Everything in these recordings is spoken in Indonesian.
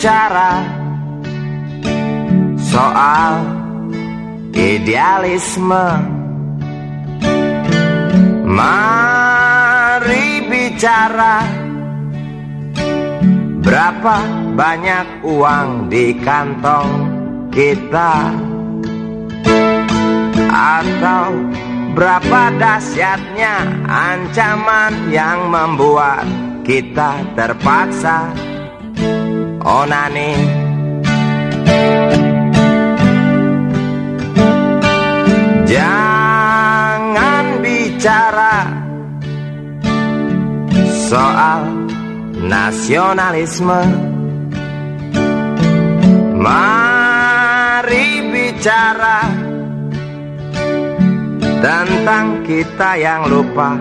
bicara soal idealisme. Mari bicara berapa banyak uang di kantong kita atau berapa dahsyatnya ancaman yang membuat kita terpaksa onani. Jangan bicara soal nasionalisme. Mari bicara tentang kita yang lupa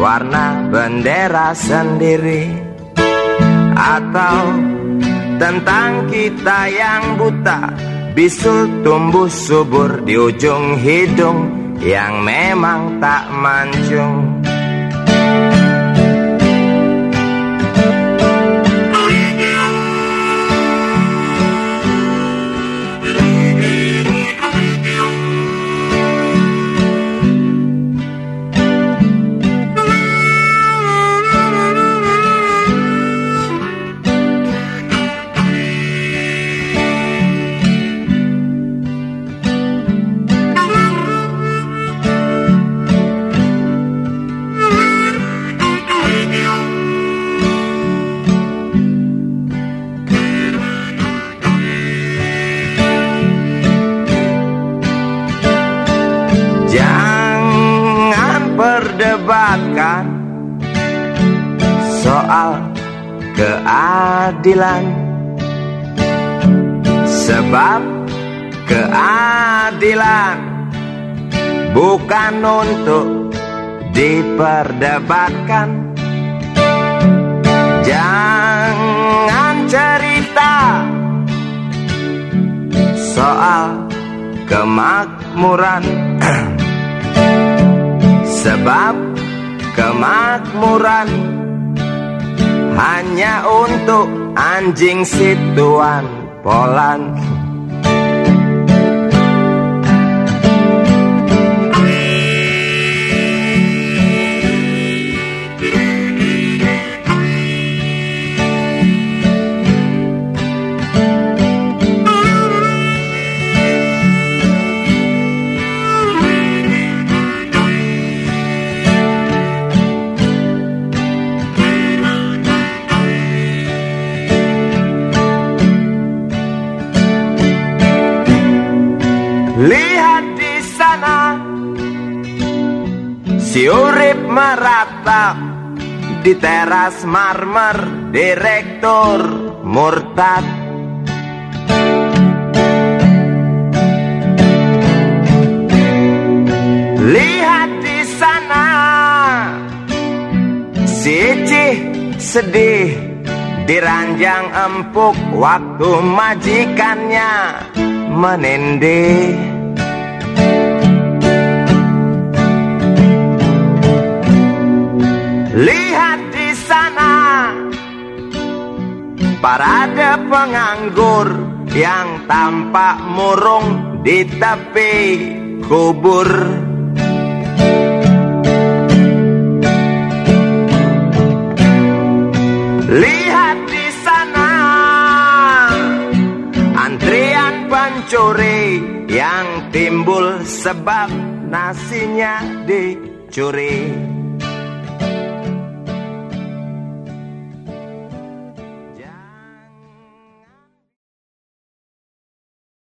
warna bendera sendiri Atau tentang kita yang buta Bisul tumbuh subur di ujung hidung yang memang tak mancung Jangan perdebatkan soal keadilan. Sebab keadilan bukan untuk diperdebatkan. Jangan cerita soal kemakmuran Sebab kemakmuran hanya untuk anjing situan Polan Lihat di sana. Si urip meratap Di teras marmer Direktur murtad. Lihat di sana. Si Icih sedih Diranjang empuk Waktu majikannya menindih Lihat di sana Parade penganggur Yang tampak murung di tepi kubur Pencuri Yang timbul sebab nasinya dicuri